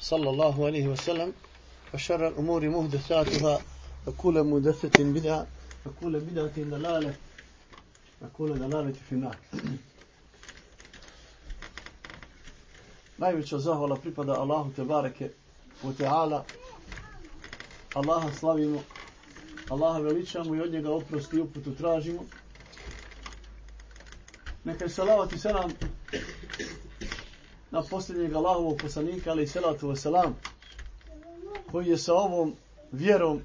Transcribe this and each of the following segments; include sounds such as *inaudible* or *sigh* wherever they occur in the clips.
صلى الله عليه وسلم وشر الأمور مهدثاتها وكل مهدثة بدعة وكل بدعة دلالة وكل دلالة في النار Najveća zahvala pripada Allahu te bareke u teala. Allaha slavimo, Allaha veličamo i od njega oprosti i uputu tražimo. Neka je salavat i selam na posljednjeg Allahovog poslanika, ali i salatu wasalam, koji je sa ovom vjerom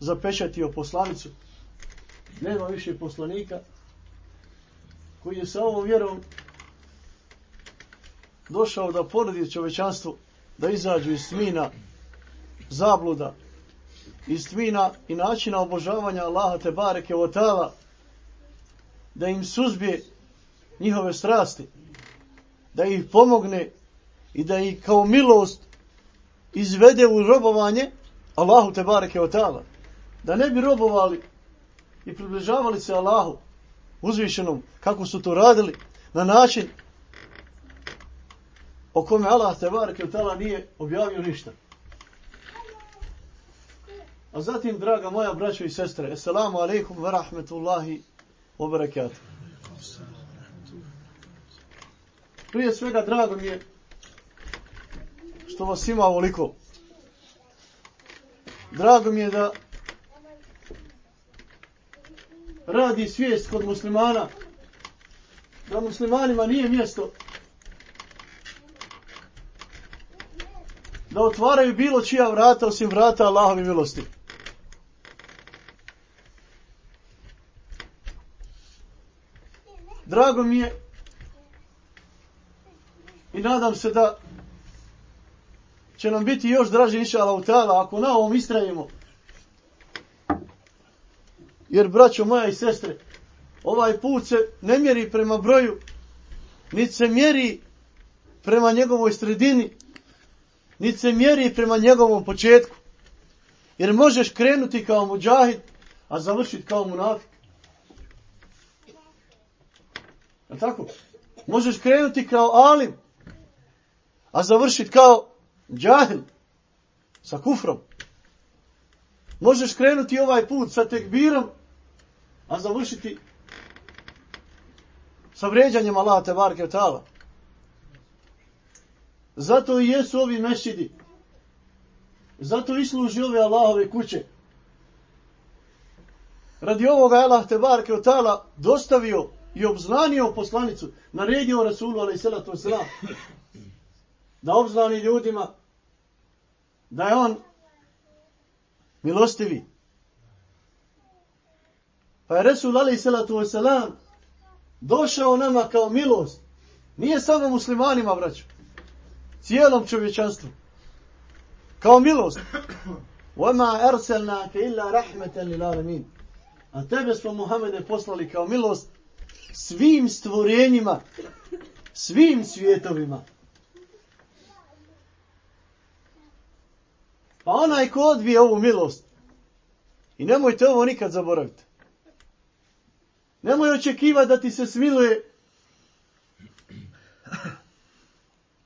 zapečatio poslanicu. Nema više poslanika koji je sa ovom vjerom došao da porodi čovečanstvo da izađu iz tmina zabluda, iz tmina i načina obožavanja Allaha te bareke otala, da im suzbije njihove strasti, da ih pomogne i da ih kao milost izvede u robovanje Allahu te bareke o tala. Da ne bi robovali i približavali se Allahu uzvišenom kako su to radili na način o kome Allah te bareke o tala nije objavio ništa. A zatim, draga moja braćo i sestre, assalamu alaikum wa rahmetullahi wa barakatuh. Prije svega, drago mi je što vas ima ovoliko. Drago mi je da radi svijest kod muslimana, da muslimanima nije mjesto da otvaraju bilo čija vrata osim vrata Allahove milosti. Drago mi je i nadam se da će nam biti još draže inša Allah ako na ovom istrajimo. Jer, braćo moja i sestre, ovaj put se ne mjeri prema broju, niti se mjeri prema njegovoj sredini, niti se mjeri prema njegovom početku. Jer možeš krenuti kao muđahid, a završiti kao munafik. Je tako? Možeš krenuti kao alim, a završiti kao džahil, sa kufrom. Možeš krenuti ovaj put sa tekbirom, a završiti sa vređanjem Allaha te barke tala. Zato i jesu ovi mešidi. Zato i služi ove Allahove kuće. Radi ovoga Allah te barke tala dostavio i obznanio poslanicu, naredio Rasulu alaih salatu wasalam, da obznani ljudima da je on milostivi. Pa je Rasul alaih salatu wasalam došao nama kao milost. Nije samo muslimanima, braću cijelom čovječanstvu. Kao milost. وَمَا أَرْسَلْنَاكَ إِلَّا رَحْمَةً لِلْعَالَمِينَ A tebe smo, Muhammede, poslali kao milost svim stvorenjima, svim svijetovima. Pa onaj ko odbije ovu milost, i nemojte ovo nikad zaboraviti, nemoj očekivati da ti se smiluje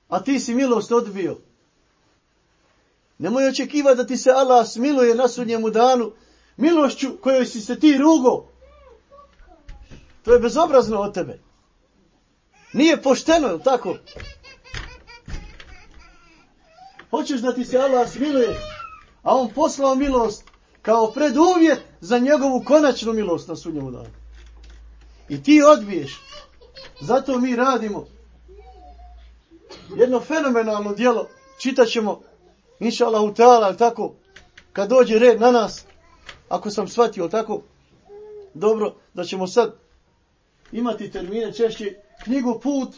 a ti si milost odbio. Nemoj očekivati da ti se Allah smiluje na sudnjemu danu milošću kojoj si se ti rugo. To je bezobrazno od tebe. Nije pošteno, je tako? Hoćeš da ti se Allah smiluje, a on poslao milost kao preduvjet za njegovu konačnu milost na sudnjemu danu. I ti odbiješ. Zato mi radimo jedno fenomenalno dijelo, čitat ćemo, inša Allah, utala, tako, kad dođe red na nas, ako sam shvatio, tako, dobro, da ćemo sad imati termine češće, knjigu Put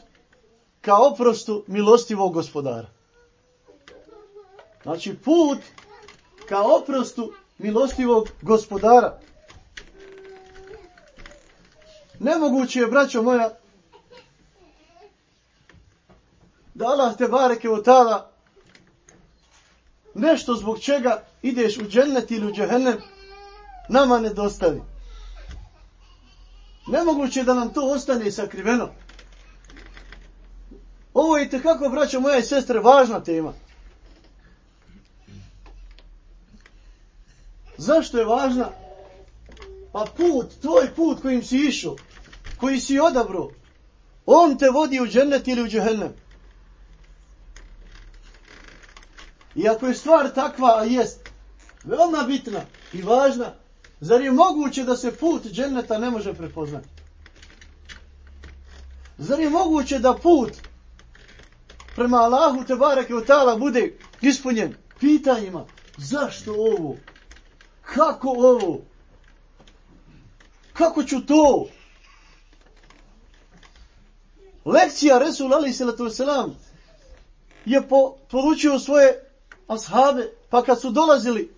ka oprostu milostivog gospodara. Znači put ka oprostu milostivog gospodara. Nemoguće je, braćo moja, da Allah te bareke od tada nešto zbog čega ideš u džennet ili u džehennem nama ne dostavi. Nemoguće je da nam to ostane sakriveno. Ovo je tekako, braćo moja i sestre, važna tema. Zašto je važna? Pa put, tvoj put kojim si išao, koji si odabro, on te vodi u džennet ili u džehennem. I ako je stvar takva, a jest, veoma bitna i važna, zar je moguće da se put dženneta ne može prepoznati? Zar je moguće da put prema Allahu te bareke od tala bude ispunjen pitanjima zašto ovo? Kako ovo? Kako ću to? Lekcija Resul Ali Salatu Veselam je po, poručio svoje ashabe, pa kad su dolazili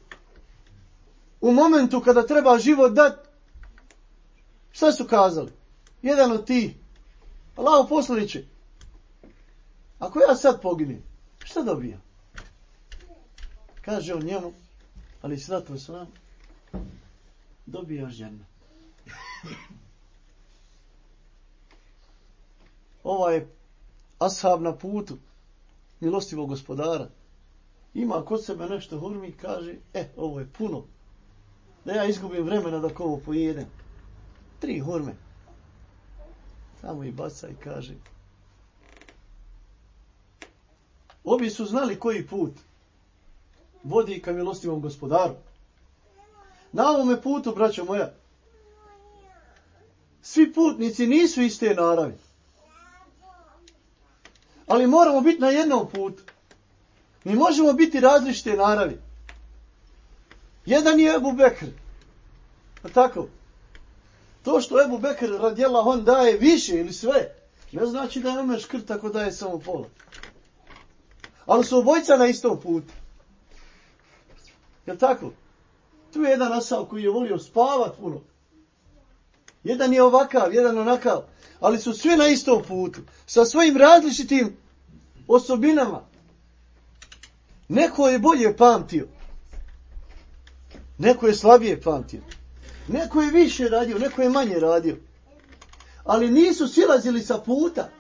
u momentu kada treba život dat, šta su kazali? Jedan od ti, Allaho poslaniće, ako ja sad poginem, šta dobijam? Kaže on njemu, ali sratu s vam, dobijaš žena. Ova je ashab na putu milostivog gospodara. Ima kod sebe nešto hurmi i kaže, e, ovo je puno. Da ja izgubim vremena da ovo pojedem. Tri hurme. Samo i baca i kaže. Obi su znali koji put vodi ka milostivom gospodaru. Na ovome putu, braćo moja, svi putnici nisu iste naravi. Ali moramo biti na jednom putu. Mi možemo biti različite naravi. Jedan je Ebu Bekr. A tako? To što Ebu Bekr radijela on daje više ili sve, ne znači da je Omer škrt ako daje samo pola. Ali su obojca na istom putu. Jel tako? Tu je jedan asal koji je volio spavat puno. Jedan je ovakav, jedan onakav. Ali su svi na istom putu. Sa svojim različitim osobinama. Neko je bolje pamtio. Neko je slabije pamtio. Neko je više radio, neko je manje radio. Ali nisu silazili sa puta.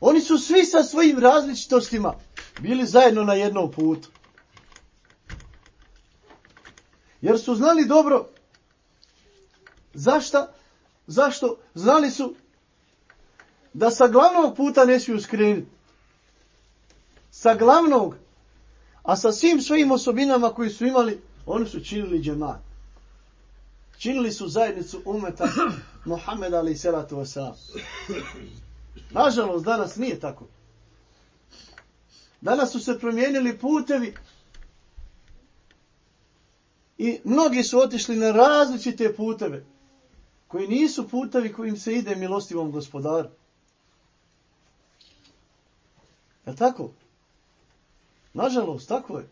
Oni su svi sa svojim različitostima bili zajedno na jednom putu. Jer su znali dobro zašto? Zašto? Znali su da sa glavnog puta ne smiju skrenuti. Sa glavnog. A sa svim svojim osobinama koji su imali, oni su činili džemat. Činili su zajednicu umeta *coughs* Muhammed ali salatu wasalam. Nažalost, danas nije tako. Danas su se promijenili putevi i mnogi su otišli na različite puteve koji nisu putevi kojim se ide milostivom gospodaru. Je tako? Nažalost, tako je.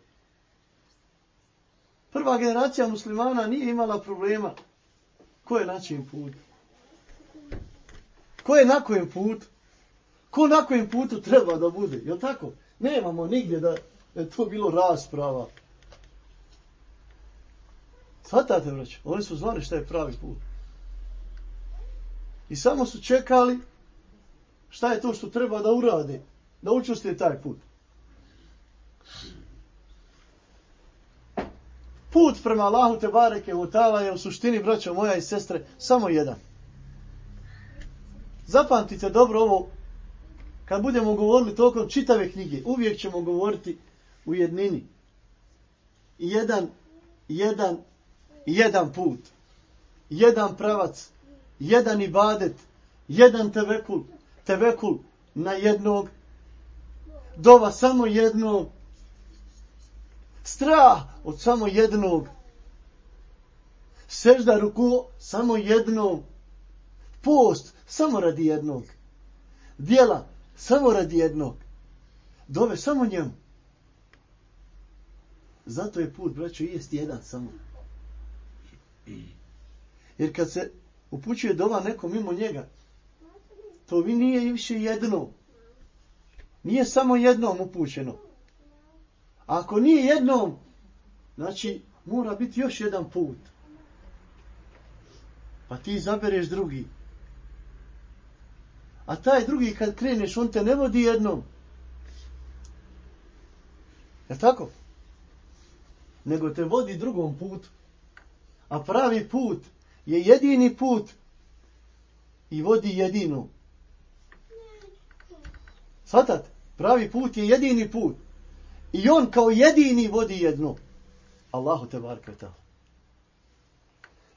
Prva generacija muslimana nije imala problema ko je na čijem putu. Ko je na kojem putu? Ko na kojem putu treba da bude? Je tako? Nemamo nigdje da je to bilo rasprava. Svatate, vrać, oni su znali šta je pravi put. I samo su čekali šta je to što treba da urade, da učuste taj put. Put prema Allahu te bareke u tala je u suštini, braćo moja i sestre, samo jedan. Zapamtite dobro ovo, kad budemo govorili tokom čitave knjige, uvijek ćemo govoriti u jednini. Jedan, jedan, jedan put. Jedan pravac. Jedan ibadet. Jedan tevekul. Tevekul na jednog. Dova samo jednog. Strah od samo jednog. Sežda ruku samo jednog. Post samo radi jednog. Dijela samo radi jednog. Dove samo njemu. Zato je put, braćo, jest jedan samo. Jer kad se upućuje dova neko mimo njega, to vi nije više jedno. Nije samo jednom upućeno. A ako nije jednom, znači mora biti još jedan put. Pa ti izabereš drugi. A taj drugi kad kreneš, on te ne vodi jednom. Je tako? Nego te vodi drugom putu. A pravi put je jedini put i vodi jedinu. Svatat, pravi put je jedini put. I on kao jedini vodi jedno. Allahu te barka ta.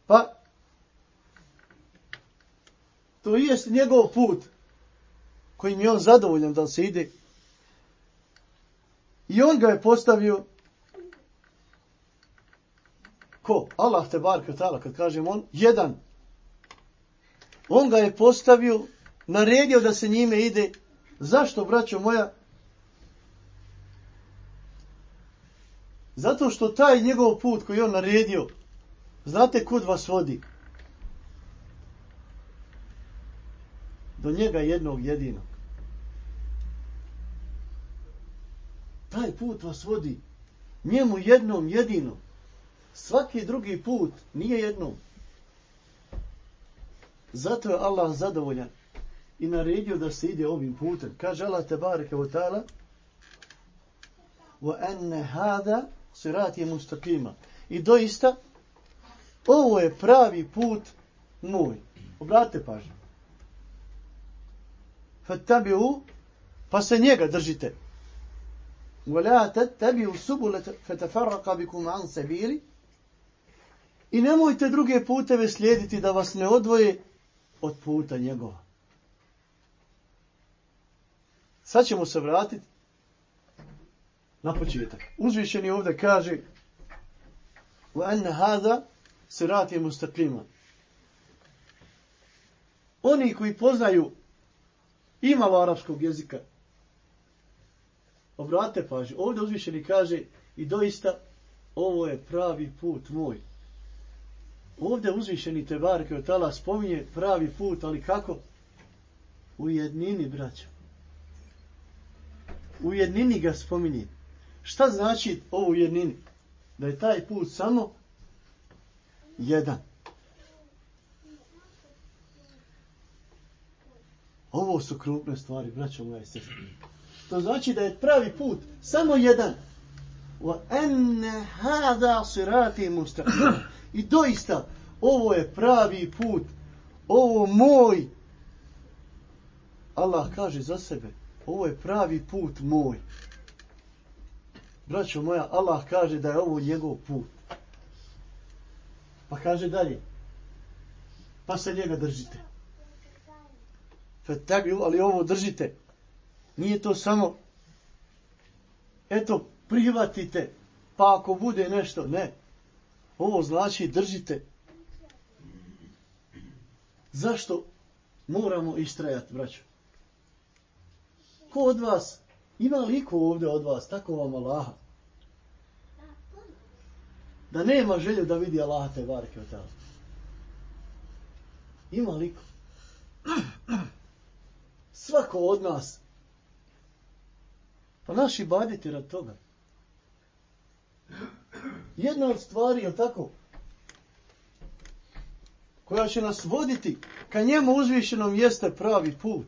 Pa, to je njegov put kojim je on zadovoljan da se ide. I on ga je postavio ko? Allah te bar ta, kad kažem on, jedan. On ga je postavio, naredio da se njime ide. Zašto, braćo moja? Zato što taj njegov put koji on naredio, znate kud vas vodi? Do njega jednog jedinog. Taj put vas vodi njemu jednom jedinom Svaki drugi put nije jednom. Zato je Allah zadovoljan i naredio da se ide ovim putem. Kaže Allah te bareke wa ta'ala wa anna hada sirati mustaqima. I doista ovo je pravi put moj. Obratite pažnju. Fattabi'u pa se njega držite. ولا تتبعوا السبل فتفرق بكم عن سبيلي I nemojte druge puteve slijediti da vas ne odvoje od puta njegova. Sad ćemo se vratiti na početak. Uzvišeni ovdje kaže وَأَنَّ هَذَا سِرَاتِ مُسْتَقِيمًا Oni koji poznaju imalo arapskog jezika, obrate pažnju, ovdje uzvišeni kaže i doista ovo je pravi put moj. Ovdje uzvišeni Tebar kao tala spominje pravi put, ali kako? U jednini, braćo. U jednini ga spominje. Šta znači ovo u jednini? Da je taj put samo jedan. Ovo su krupne stvari, braćo moja i sestra. To znači da je pravi put samo jedan. Wa enne hada sirati mustaqim. I doista, ovo je pravi put. Ovo moj. Allah kaže za sebe. Ovo je pravi put moj. Braćo moja, Allah kaže da je ovo njegov put. Pa kaže dalje. Pa se njega držite. Fetagiju, ali ovo držite. Nije to samo eto, prihvatite, pa ako bude nešto, ne. Ovo znači držite. Zašto moramo istrajati, braćo? Ko od vas, ima li ko ovdje od vas, tako vam Allaha? Da nema želje da vidi Allaha te barke od tela. Ima li ko? Svako od nas. Pa naši baditi rad toga. Jedna od stvari, je tako? Koja će nas voditi ka njemu uzvišenom jeste pravi put.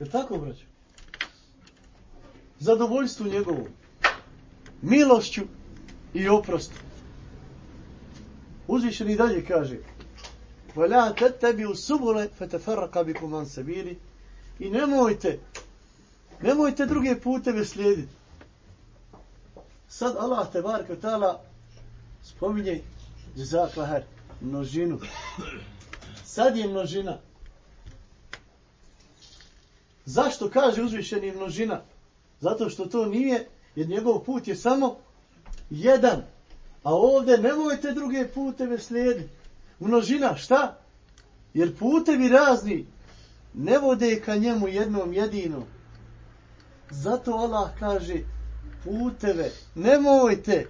Je tako, braćo? Zadovoljstvu njegovu. Milošću i oprostu. Uzvišeni dalje kaže Vala tebi u subule fetefarraka bi kuman i nemojte nemojte druge puteve slijediti. Sad Allah te bar tala spominje Jezak množinu. Sad je množina. Zašto kaže uzvišeni množina? Zato što to nije, jer njegov put je samo jedan. A ovdje nemojte druge puteve slijediti. Množina, šta? Jer putevi razni ne vode ka njemu jednom jedinom. Zato Allah kaže puteve. Nemojte.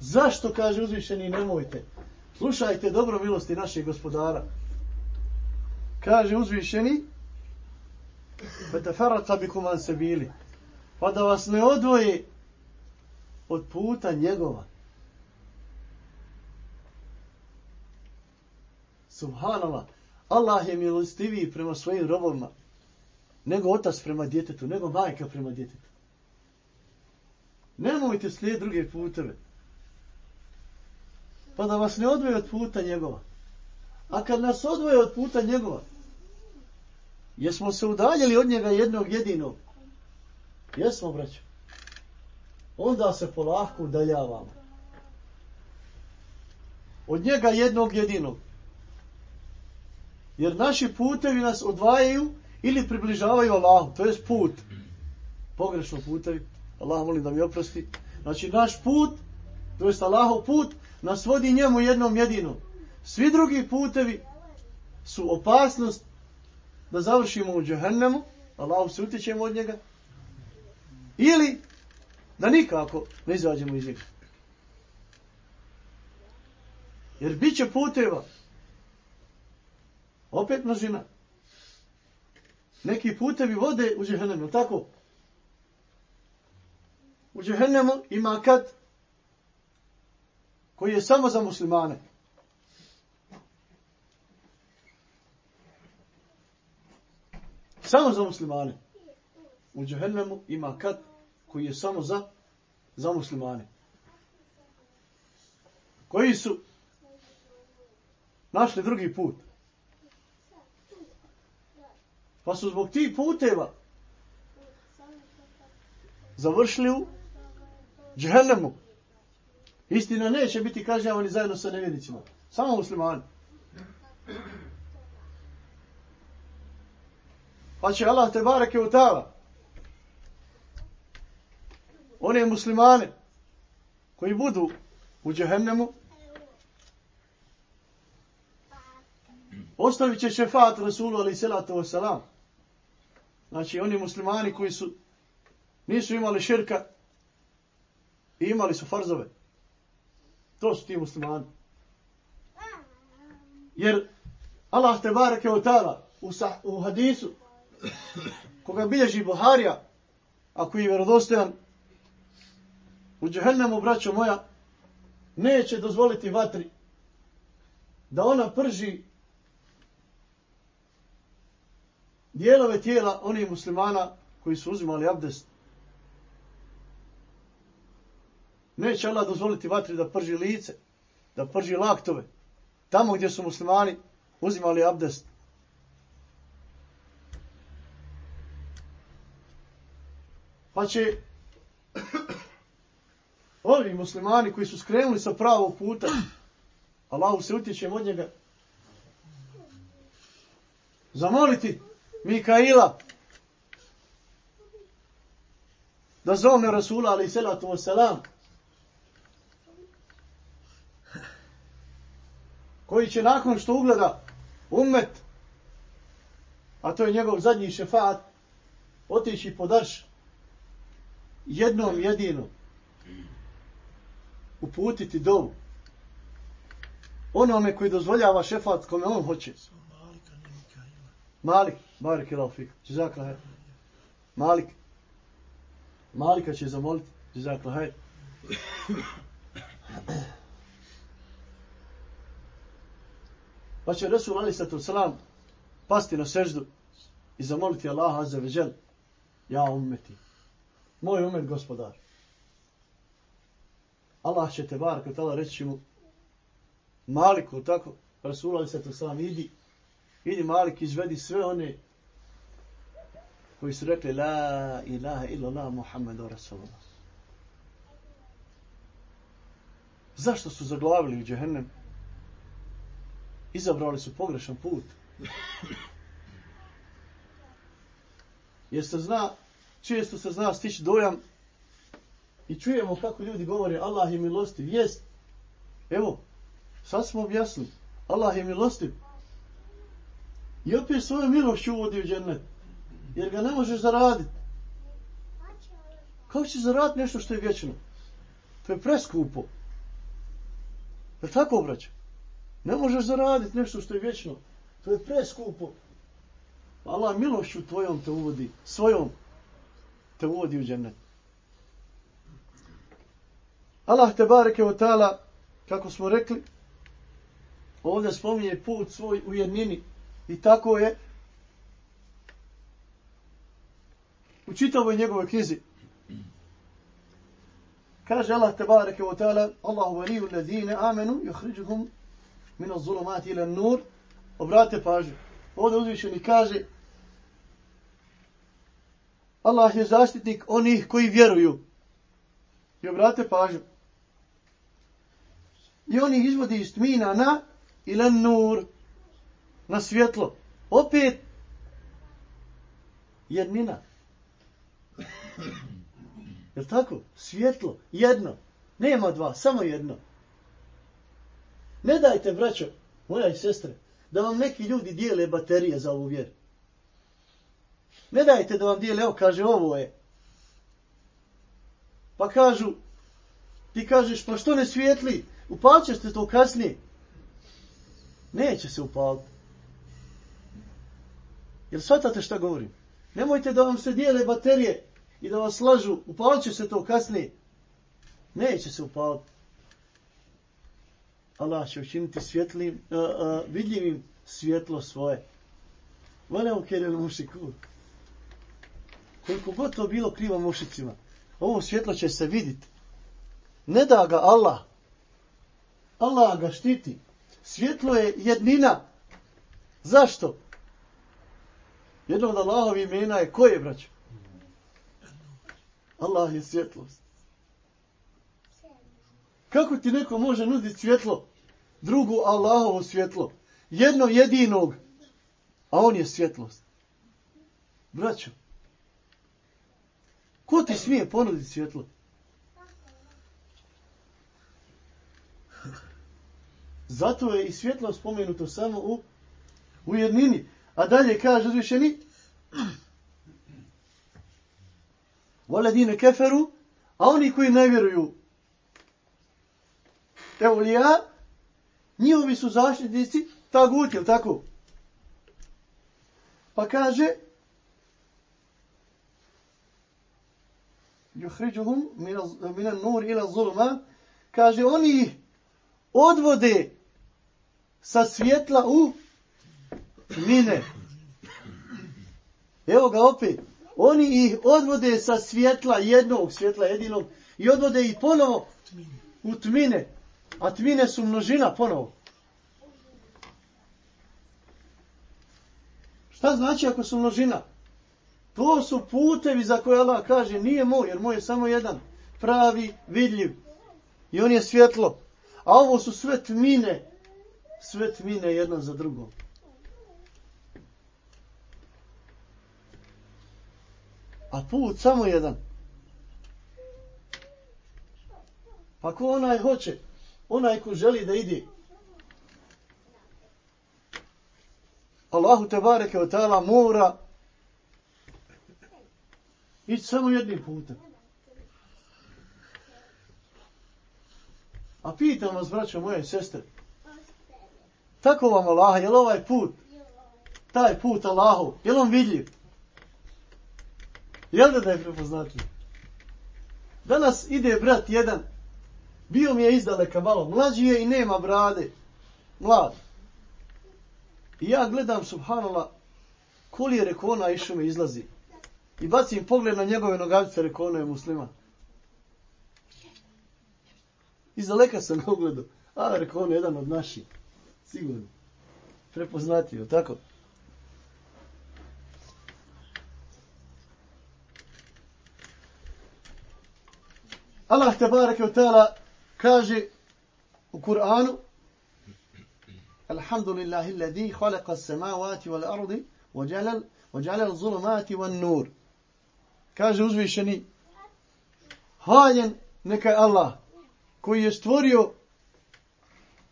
Zašto kaže uzvišeni nemojte? Slušajte dobro milosti našeg gospodara. Kaže uzvišeni Fetafaraka bikum an sebili. Pa da vas ne odvoji od puta njegova. Subhanallah. Allah je milostiviji prema svojim robovima nego otac prema djetetu, nego majka prema djetetu. Nemojte slijed druge puteve. Pa da vas ne odvoje od puta njegova. A kad nas odvoje od puta njegova, jesmo se udaljili od njega jednog jedinog? Jesmo, braćo. Onda se polahko udaljavamo. Od njega jednog jedinog. Jer naši putevi nas odvajaju ili približavaju Allahu. To je put. Pogrešno putevi. Allah molim da mi oprosti. Znači naš put, to je Allahov put, nas vodi njemu jednom jedinom. Svi drugi putevi su opasnost da završimo u džahennemu, Allahom se utječemo od njega, ili da nikako ne izađemo iz njega. Jer bit će puteva, opet množina, neki putevi vode u džahennemu, tako? U džehennemu ima kad koji je samo za muslimane. Samo za muslimane. U džehennemu ima kad koji je samo za za muslimane. Koji su našli drugi put. Pa su zbog tih puteva završili u džehennemu. Istina neće biti kažnjavani zajedno sa nevjednicima. Samo muslimani. Pa će Allah te barake u tala. One muslimane koji budu u džehennemu ostavit će šefat Rasulu ali salatu wasalam. Znači oni muslimani koji su nisu imali širka i imali su farzove. To su ti muslimani. Jer Allah te bareke od ta'ala u, u hadisu koga bilježi Buharija ako je vjerodostojan u džehennemu, braćo moja, neće dozvoliti vatri da ona prži dijelove tijela onih muslimana koji su uzimali abdest Neće Allah dozvoliti vatri da prži lice, da prži laktove. Tamo gdje su muslimani uzimali abdest. Pa će *coughs* ovi muslimani koji su skrenuli sa pravog puta, *coughs* Allahu se utječem od njega, zamoliti Mikaila da zovne Rasula ali salatu wasalam koji će nakon što ugleda umet, a to je njegov zadnji šefat, otići pod arš jednom jedinom uputiti dovu onome koji dozvoljava šefat kome on hoće. Malik, Malik je laufik, Jezakla hajr. Malik, Malika će zamoliti, Jezakla hajr. Pa će Resul Ali Sato Salam pasti na seždu i zamoliti Allaha Azza ve ja ummeti, moj umet gospodar. Allah će te bar, kad reći mu, Maliku, tako, Resul Ali Sato Salam, idi, idi Malik, izvedi sve one koji su rekli, la ilaha illa la Muhammedu Rasulullah. Zašto su zaglavili u džehennem? Izabrali su pogrešan put. Jer se zna, često se zna stići dojam i čujemo kako ljudi govore Allah je milostiv. Jest. Evo, sad smo objasnili. Allah je milostiv. I opet svoju milošću uvodi u džennet. Jer ga ne možeš zaraditi. Kako će zaraditi nešto što je vječno? To je preskupo. Je tako, braće? Ne možeš zaraditi nešto što je vječno. To je preskupo. Allah milošću tvojom te uvodi, svojom te uvodi u džennet. Allah te bareke od tala, kako smo rekli, ovdje spominje put svoj u jednini. I tako je u čitavoj njegovoj knjizi. Kaže Allah te bareke od tala, Allahu valiju ladine amenu, juhriđuhum mino zulumati ila nur. Obrate pažnju. Ovdje uzvišeni kaže, Allah je zaštitnik onih koji vjeruju. I obrate pažnju. I on ih izvodi iz tmina na ila nur, na svjetlo. Opet jednina. Je tako? Svjetlo, jedno. Nema dva, samo jedno. Ne dajte, braćo, moja i sestre, da vam neki ljudi dijele baterije za ovu vjeru. Ne dajte da vam dijele, evo kaže, ovo je. Pa kažu, ti kažeš, pa što ne svijetli? Upalit ćeš to kasnije. Neće se upaliti. Jer shvatate šta govorim? Nemojte da vam se dijele baterije i da vas lažu. Upalit će se to kasnije. Neće se upaliti. Allah će učiniti svjetlim, uh, uh, vidljivim svjetlo svoje. Vole u kerelu mušiku. Koliko god to bilo krivo mušicima, ovo svjetlo će se vidjeti. Ne da ga Allah. Allah ga štiti. Svjetlo je jednina. Zašto? Jedno od Allahovi imena je koje, braćo? Allah je svjetlost. Kako ti neko može nuditi svjetlo? Drugu Allahovo svjetlo. Jedno jedinog. A on je svjetlost. Braćo. Ko ti smije ponuditi svjetlo? Zato je i svjetlo spomenuto samo u, u jednini. A dalje kaže uzvišeni Voledine keferu, a oni koji ne vjeruju evlija, njihovi su zaštitnici, tagut, je tako? Pa kaže, juhriđuhum minan nur ila zulma, kaže, oni odvode sa svjetla u mine. Evo ga opet. Oni ih odvode sa svjetla jednog svjetla jedinog i odvode ih ponovo u tmine. A tmine su množina ponovo. Šta znači ako su množina? To su putevi za koje Allah kaže nije moj, jer moj je samo jedan pravi, vidljiv. I on je svjetlo. A ovo su sve tmine. Sve tmine jedna za drugom. A put samo jedan. Pa ko onaj hoće? Onaj ko želi da ide. Allahu te bareke o ta'ala mora ići samo jednim putem. A pitam vas, braćo moje sestre, tako vam Allah, je li ovaj put, taj put Allahu, je li on vidljiv? Je li da je prepoznatljiv? Danas ide brat jedan, bio mi je izdaleka malo, mlađi je i nema brade, mlad. I ja gledam, subhanallah, koli je rekona išao me izlazi. I bacim pogled na njegove nogavice, rekona je musliman. Izdaleka sam ga ugledao. A, rekao, on je jedan od naših. Sigurno. Prepoznatio, tako? Allah te barake u tala kaže u Kur'anu Alhamdulillahi alladhi khalaqa as-samawati wal ardi wa jalal wa jalal zulumati wan nur. Kaže uzvišeni Hvaljen neka Allah koji je stvorio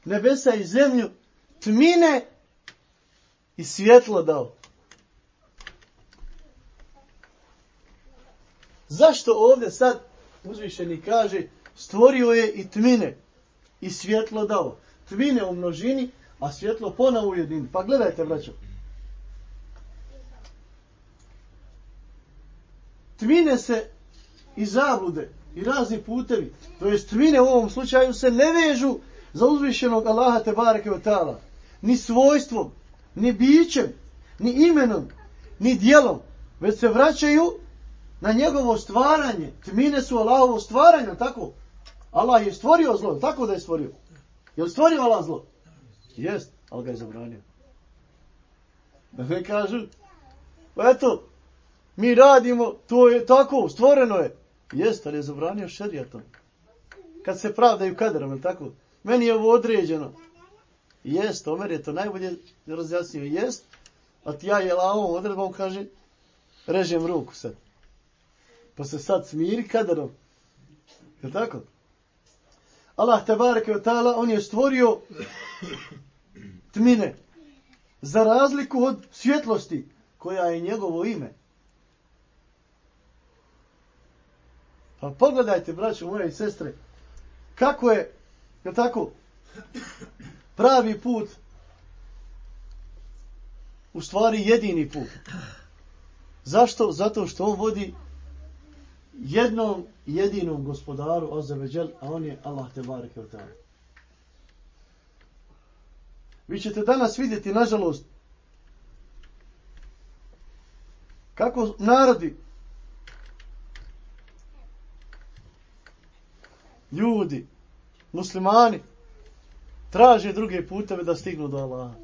nebesa i zemlju, tmine i svjetlo dao. Zašto ovdje sad uzvišeni kaže stvorio je i tmine i svjetlo dao. Tmine u množini, a svjetlo ponovo u jedini. Pa gledajte, braćo. Tmine se i zablude i razni putevi, to jest tmine u ovom slučaju se ne vežu za uzvišenog Allaha te bareke o. Ni svojstvom, ni bićem, ni imenom, ni dijelom, već se vraćaju na njegovo stvaranje. Tmine su Allahovo stvaranje, tako? Allah je stvorio zlo, tako da je stvorio. Je li stvorio Allah zlo? Jest, ali ga je zabranio. Da ne kažu, pa eto, mi radimo, to je tako, stvoreno je. Jest, ali je zabranio šerijatom. Kad se pravdaju kaderom, je tako? Meni je ovo određeno. Jest, Omer je to najbolje razjasnio. Jest, a ti ja je lavom odredbom kaže, režem ruku sad. Pa se sad smiri kaderom. Je tako? Allah te ve ta'ala, on je stvorio tmine. Za razliku od svjetlosti, koja je njegovo ime. Pa pogledajte, braćo moje i sestre, kako je, je tako, pravi put, u stvari jedini put. Zašto? Zato što on vodi jednom jedinom gospodaru Azeveđel, a on je Allah te bareke od ta'ala. Vi ćete danas vidjeti, nažalost, kako narodi, ljudi, muslimani, traže druge puteve da stignu do Allaha.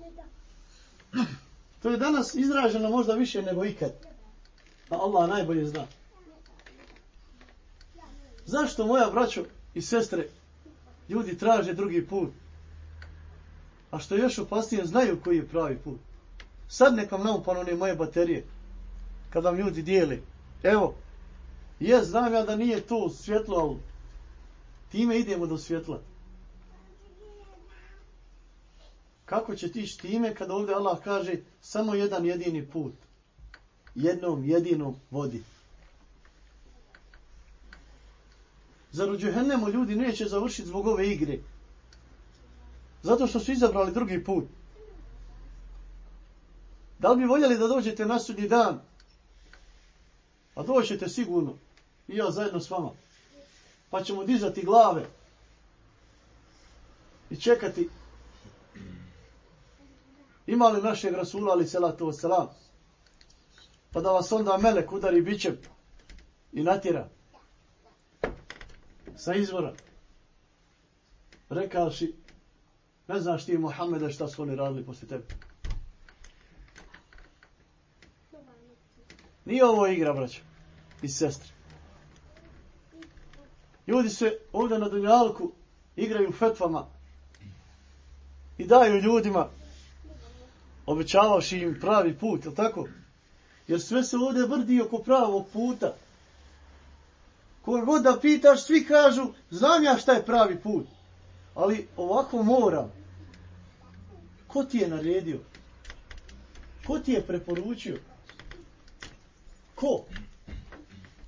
To je danas izraženo možda više nego ikad. A Allah najbolje zna. Zašto moja braćo i sestre ljudi traže drugi put? A što još opasnije znaju koji je pravi put. Sad nekam naupano ne moje baterije. Kad vam ljudi dijeli. Evo. Je, znam ja da nije to svjetlo, ali time idemo do svjetla. Kako će ti time kada ovdje Allah kaže samo jedan jedini put. Jednom jedinom vodi. Zar u džehennemu ljudi neće završiti zbog ove igre? Zato što su izabrali drugi put. Da li bi voljeli da dođete na sudnji dan? A doćete sigurno. I ja zajedno s vama. Pa ćemo dizati glave. I čekati. Ima li našeg Rasula ali salatu wasalam? Pa da vas onda melek udari bićem i natjera sa izvora. Rekavši, ne znaš ti Muhammeda šta su oni radili posle tebe. Nije ovo igra, braćo i sestre. Ljudi se ovdje na Dunjalku igraju fetvama i daju ljudima obećavavši im pravi put, je tako? Jer sve se ovdje vrdi oko pravog puta. Koga god da pitaš, svi kažu, znam ja šta je pravi put. Ali ovako moram. Ko ti je naredio? Ko ti je preporučio? Ko?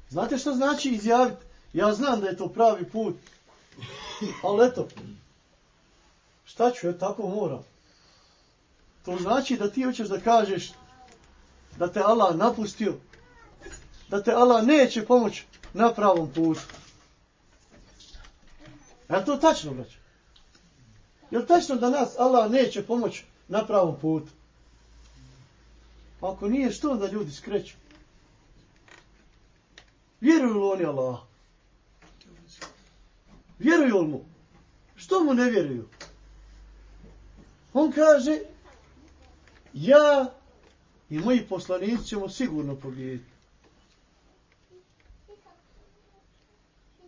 Znate što znači izjaviti? Ja znam da je to pravi put. *laughs* Ali eto, šta ću, je tako moram. To znači da ti hoćeš da kažeš da te Allah napustio, da te Allah neće pomoći na pravom putu. Je to tačno, braćo? Je li tačno da nas Allah neće pomoći na pravom putu? Ako nije, što da ljudi skreću? Vjeruju li oni Allah? Vjeruju li mu? Što mu ne vjeruju? On kaže, ja i moji poslanici ćemo sigurno pobijediti.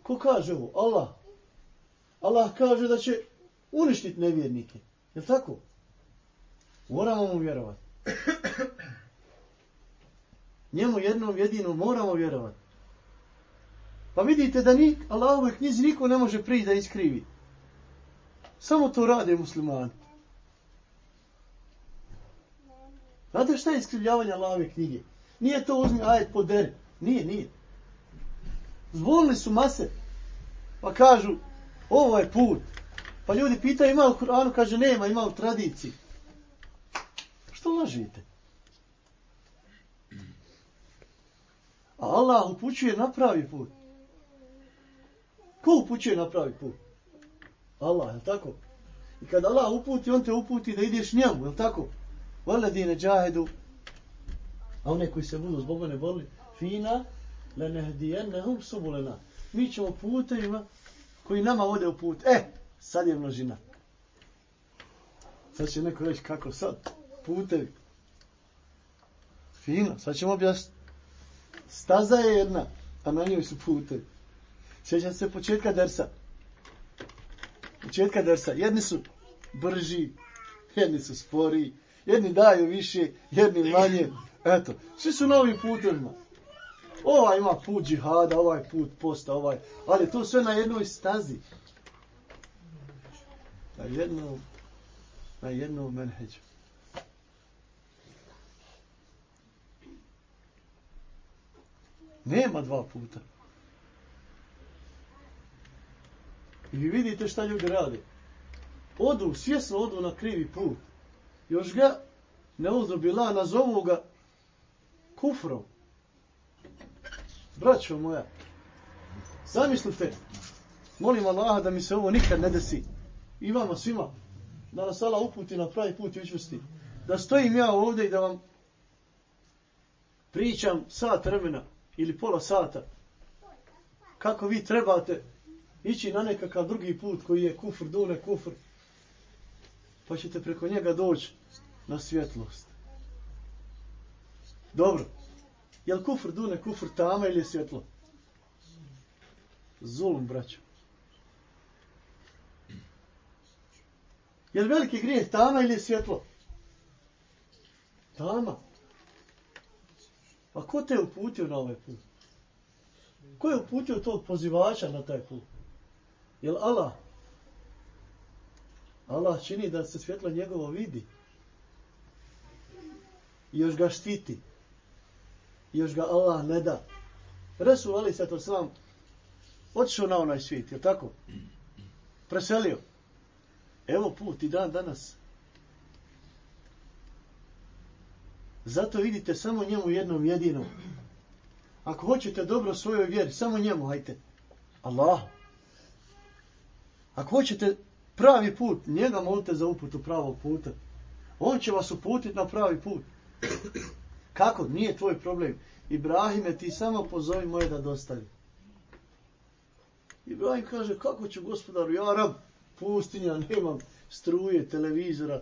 Ko kaže ovo? Allah. Allah kaže da će uništiti nevjernike. Je li tako? Moramo mu vjerovati. Njemu jednom jedinom moramo vjerovati. Pa vidite da ni Allahove knjizi niko ne može prići da iskrivi. Samo to rade muslimani. Znate šta je iskrivljavanje Allahove knjige? Nije to uzmi ajet po deri. Nije, nije. Zvolili su mase. Pa kažu, ovo je put. Pa ljudi pitaju, ima u Kur'anu? Kaže, nema, ima u tradiciji. Što lažite? A Allah upućuje na pravi put. Ko upućuje na pravi put? Allah, je tako? I kad Allah uputi, on te uputi da ideš njemu, je tako? Valadine džahedu, a one koji se budu zbog ne boli, fina, le nehdijennehum subulena. Mi ćemo putevima koji nama vode u put. E, sad je množina. Sad će neko reći kako sad? Putevi. Fino, sad ćemo objasniti. Staza je jedna, a na njoj su putevi. Sjećam se početka dersa. Početka dersa. Jedni su brži, jedni su spori, jedni daju više, jedni manje. Eto, svi su novi putevima. Ovaj ima put džihada, ovaj put posta, ovaj. Ali to sve na jednoj stazi. Na jednom, na jednom menheđu. Nema dva puta. I vi vidite šta ljudi radi. Odu, svjesno odu na krivi put. Još ga ne uzrobila, nazovu ga kufrom. Braćo moja, zamislite, molim Allaha da mi se ovo nikad ne desi. I vama svima, da nas Allah uputi na pravi put i učvrsti. Da stojim ja ovdje i da vam pričam sat vremena ili pola sata kako vi trebate ići na nekakav drugi put koji je kufr, dole kufr, pa ćete preko njega doći na svjetlost. Dobro. Jel kufr dune, kufr tama ili svjetlo? Zulum, braćo. Jel veliki grijeh tama ili svjetlo? Tama. Pa ko te je uputio na ovaj put? Ko je uputio tog pozivača na taj put? Jel Allah? Allah čini da se svjetlo njegovo vidi. I još ga štiti još ga Allah ne da. Resul Ali Sato Slam otišao na onaj svijet, je tako? Preselio. Evo put i dan danas. Zato vidite samo njemu jednom jedinom. Ako hoćete dobro svojoj vjeri, samo njemu, hajte. Allah. Ako hoćete pravi put, njega molite za uputu pravog puta. On će vas uputiti na pravi put. Kako? Nije tvoj problem. Ibrahime, ti samo pozovi moje da dostavi. Ibrahim kaže, kako ću gospodaru, ja rab, pustinja, nemam struje, televizora,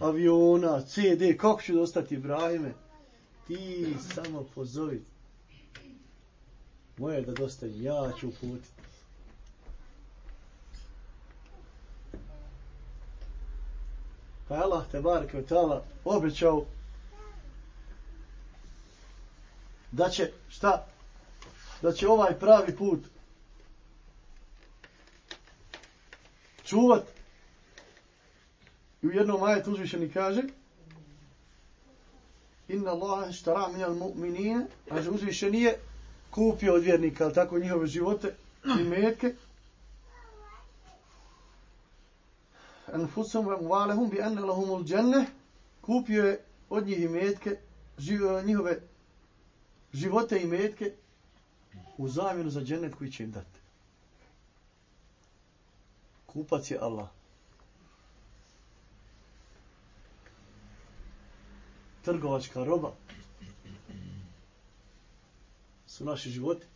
aviona, CD, kako ću dostati Ibrahime? Ti samo pozovi moje da dostavi, ja ću uputiti. Pa je Allah te barke obećao da će, šta? Da će ovaj pravi put čuvat. I u jednom ajetu uzvišeni kaže Inna Allah štara minal mu'minine a uzvišeni je kupio od vjernika, ali tako njihove živote i metke anfusum wa amwalahum bi anna lahumul jannah kupio je od njih i metke njihove živote i metke u zamjenu za džennet koji će im dati. Kupac je Allah. Trgovačka roba su naši životi.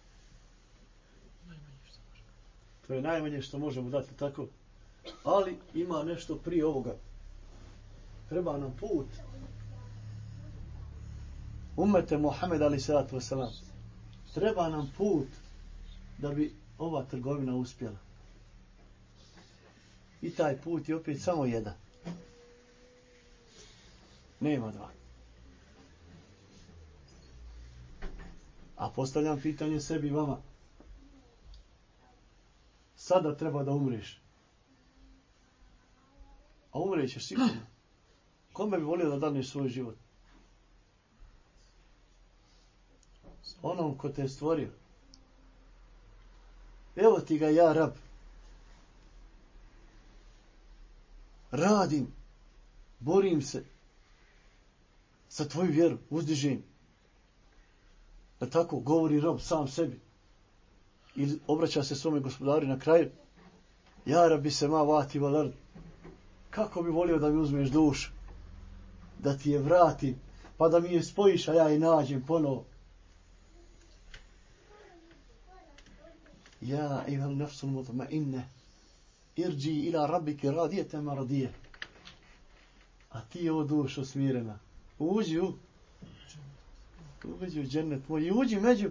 To je najmanje što možemo dati tako. Ali ima nešto prije ovoga. Treba nam put umete Muhammed ali salatu wasalam, treba nam put da bi ova trgovina uspjela. I taj put je opet samo jedan. Nema dva. A postavljam pitanje sebi i vama. Sada treba da umriš. A umrećeš sigurno. Kome bi volio da daneš svoj život? Onom ko te stvorio. Evo ti ga ja rab. Radim. Borim se. Za tvoju vjeru. Uzdižim. Da tako govori rob sam sebi. Ili obraća se svome gospodaru na kraju. Ja rabi se ma vati valard. Kako bi volio da mi uzmeš dušu? Da ti je vratim. Pa da mi je spojiš, a ja i nađem ponovo. Ja, أيها النفس المطمئنة ارجي إلى ila راضية مرضية maradije. A ti o dušo smirena. Uđi u. Uđi u džennet moj. I uđi među.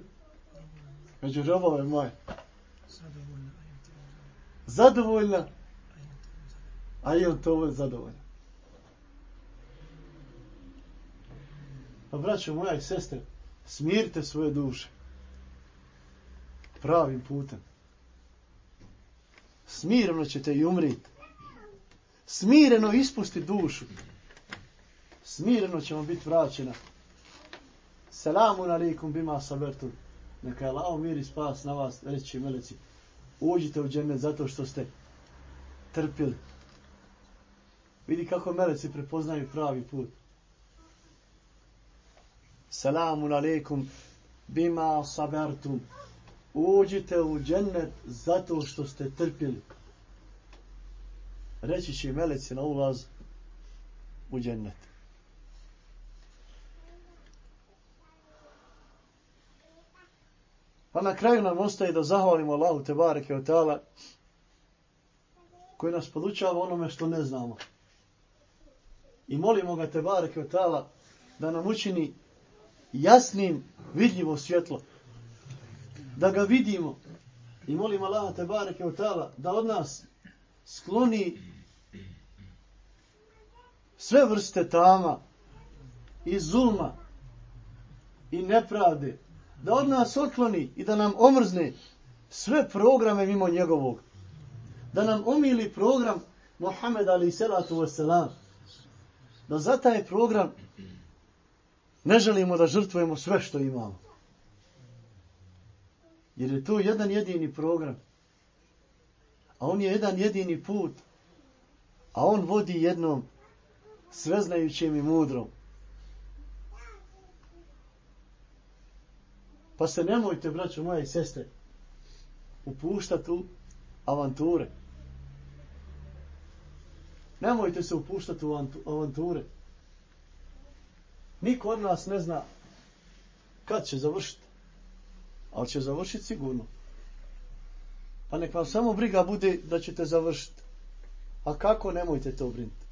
Među robove moje. Zadovoljna. A je on to zadovoljna. Pa braćo moja i sestre, smirite svoje duše. Pravim putem. Smireno ćete i umriti. Smireno ispusti dušu. Smireno ćemo biti vraćena. Selamun alaikum bima sabertun. Neka je lao mir i spas na vas, reći meleci. Uđite u džennet zato što ste trpili. Vidi kako meleci prepoznaju pravi put. Selamun alaikum bima sabertum. Uđite u džennet zato što ste trpili. Reći će meleci na ulaz u džennet. Pa na kraju nam ostaje da zahvalimo Allahu te bareke od koji nas podučava onome što ne znamo. I molimo ga te bareke od da nam učini jasnim vidljivo svjetlo. Da ga vidimo. I molim Allah te bareke od tala da od nas skloni sve vrste tama i zulma i nepravde da od nas otkloni i da nam omrzne sve programe mimo njegovog. Da nam omili program Muhammed ali salatu wasalam. Da za taj program ne želimo da žrtvujemo sve što imamo. Jer je to jedan jedini program. A on je jedan jedini put. A on vodi jednom sveznajućem i mudrom. Pa se nemojte, braćo moje i sestre, upuštati u avanture. Nemojte se upuštati u avanture. Niko od nas ne zna kad će završiti. Ali će završiti sigurno. Pa nek vam samo briga bude da ćete završiti. A kako nemojte to brinuti?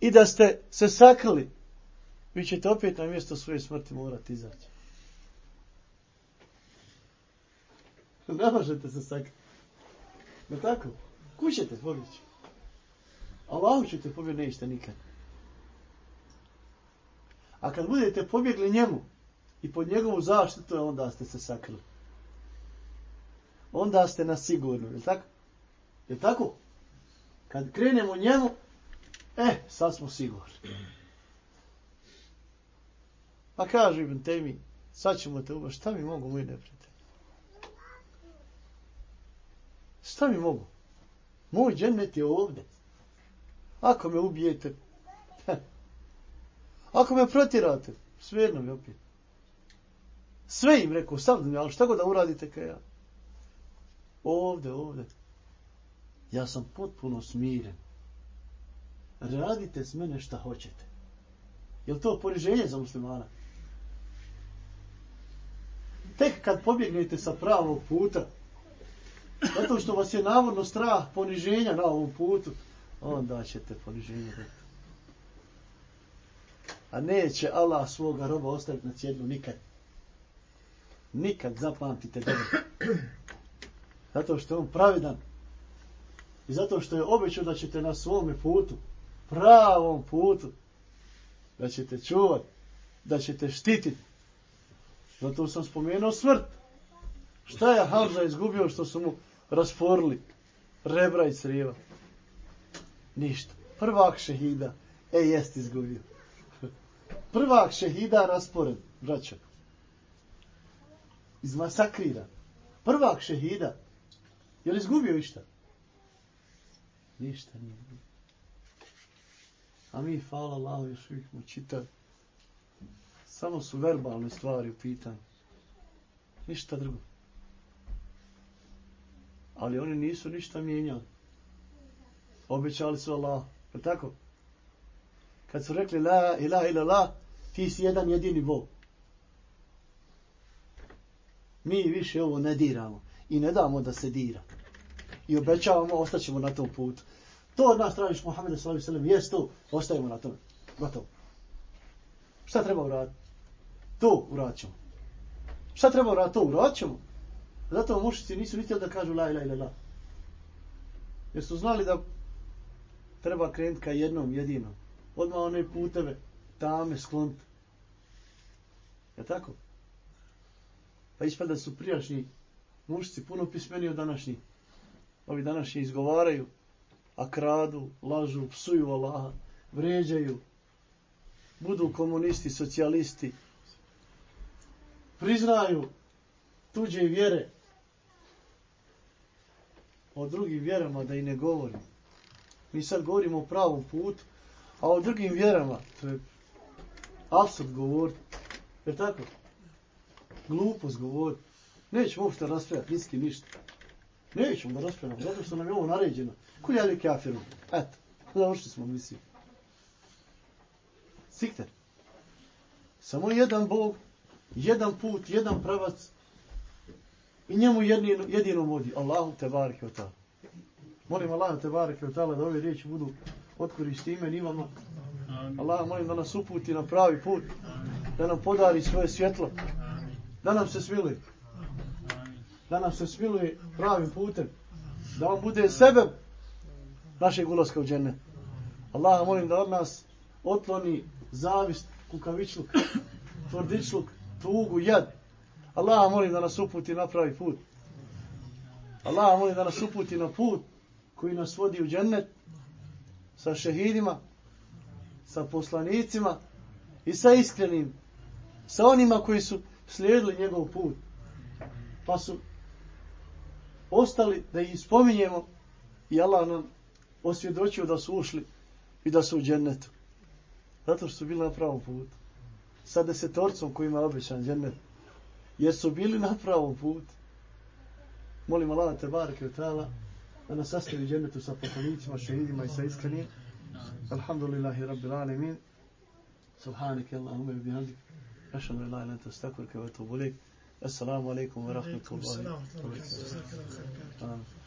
I da ste se sakrili vi ćete opet na mjesto svoje smrti morati izaći. *laughs* Ne možete se sakriti. Ne tako? Kućete pobjeći. Allahu ćete pobjeći, nećete nikad. A kad budete pobjegli njemu i pod njegovu zaštitu, onda ste se sakrili. Onda ste na sigurno, je tako? Je tako? Kad krenemo njemu, eh, sad smo sigurni. Pa kaže Ibn Temi, sad ćemo te ubaš, šta mi mogu moji neprijatelji? Šta mi mogu? Moj džennet je ovdje. Ako me ubijete, ako me protirate, svejedno mi opet. Sve im rekao, sam mi, ali šta god da uradite kaj ja? Ovde, ovde. Ja sam potpuno smiren. Radite s mene šta hoćete. Je to poniženje za muslimana? tek kad pobjegnete sa pravog puta, zato što vas je navodno strah poniženja na ovom putu, onda ćete poniženje dati. A neće Allah svoga roba ostaviti na cjedlu nikad. Nikad zapamtite dobro. Zato što je on pravidan. I zato što je obećao da ćete na svome putu, pravom putu, da ćete čuvati, da ćete štititi, Zato sam spomenuo smrt. Šta je Hamza izgubio što su mu rasporili rebra i crijeva? Ništa. Prvak šehida. E, jest izgubio. Prvak šehida raspored, braća. Izmasakrira. Prvak šehida. Je li izgubio išta? Ništa nije. A mi, hvala Allah, još uvijek mu čitali. Samo su verbalne stvari u pitanju. Ništa drugo. Ali oni nisu ništa mijenjali. Obećali su Allah. Je tako? Kad su rekli la ilaha ila la, ti si jedan jedini Bog. Mi više ovo ne diramo. I ne damo da se dira. I obećavamo, ostaćemo na tom putu. To od nas tražiš Muhammed sallallahu alejhi ve sellem, jest to, ostajemo na tome. Gotovo. Šta treba uraditi? To uraćemo. Šta treba uraditi? To uraćemo. Zato mušici nisu niti da kažu la ilaha illallah. Jer su znali da treba krenuti ka jednom, jedinom. Odmah one puteve, tame, sklonti. Je tako? Pa ispada su prijašnji mušci puno pismeni od današnji. Ovi današnji izgovaraju, a kradu, lažu, psuju Allaha, vređaju, budu komunisti, socijalisti, priznaju tuđe vjere, o drugim vjerama da i ne govorim. Mi sad govorimo o pravom putu, a o drugim vjerama, to je absurd govoriti. Je tako? Glupost govoriti. Nećemo uopšte raspravljati, niski ništa. Nećemo da raspravljamo, zato što nam je ovo naređeno. Kulja je li kafiru? Eto, završili smo misiju. Sikter. Samo jedan Bog, jedan put, jedan pravac i njemu jedino, jedino vodi. Allahu te barike od Molim Allahu te bareke od da ove riječi budu otkoristi ime imamo. Allah molim da nas uputi na pravi put, da nam podari svoje svjetlo, da nam se smiluje, da nam se smiluje pravim putem, da on bude sebe našeg ulaska u džene. Allah molim da od nas otkloni zavist, kukavičluk, tvrdičluk, tugu, jad. Allah molim da nas uputi na pravi put. Allah molim da nas uputi na put koji nas vodi u džennet sa šehidima, sa poslanicima i sa iskrenim, sa onima koji su slijedili njegov put. Pa su ostali da ih spominjemo i Allah nam osvjedočio da su ušli i da su u džennetu. Zato što su bili na pravom putu. Sa desetorcom koji je obećan džennet. Jer su bili na pravom putu. Molim Allah te barke od da nas sastavi džennetu sa poslanicima, šehidima i sa iskrenim. الحمد لله رب العالمين. سبحانك اللهم وبحمدك. أشهد أن لا إله إلا أنت أستغفرك وأتوب إليك. السلام عليكم ورحمة الله وبركاته. آه.